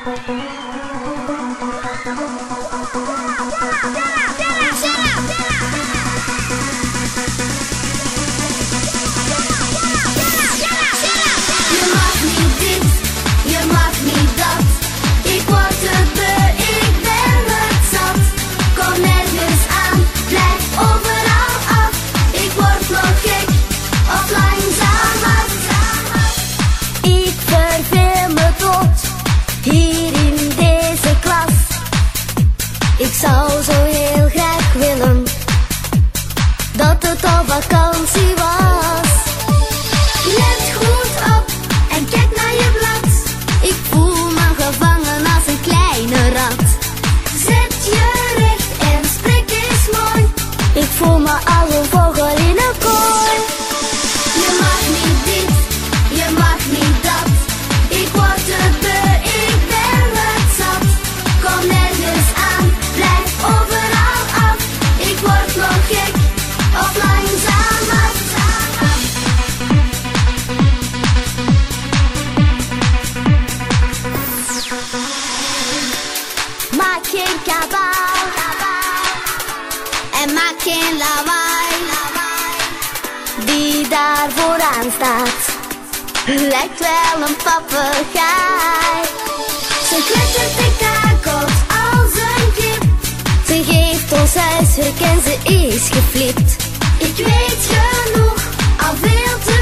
Je mag niet dit, je mag niet dat. Ik word een beetje, ik ben me zat. Kom nergens aan, blijf overal af. Ik word nog gek, offline, aan. zama. Ik verveel me tot hier. 扫走。geen lawaai. Die daar vooraan staat, lijkt wel een papegaai. Ze klettert en kakelt als een kip. Ze geeft ons huiswerk en ze is geflipt. Ik weet genoeg, al veel te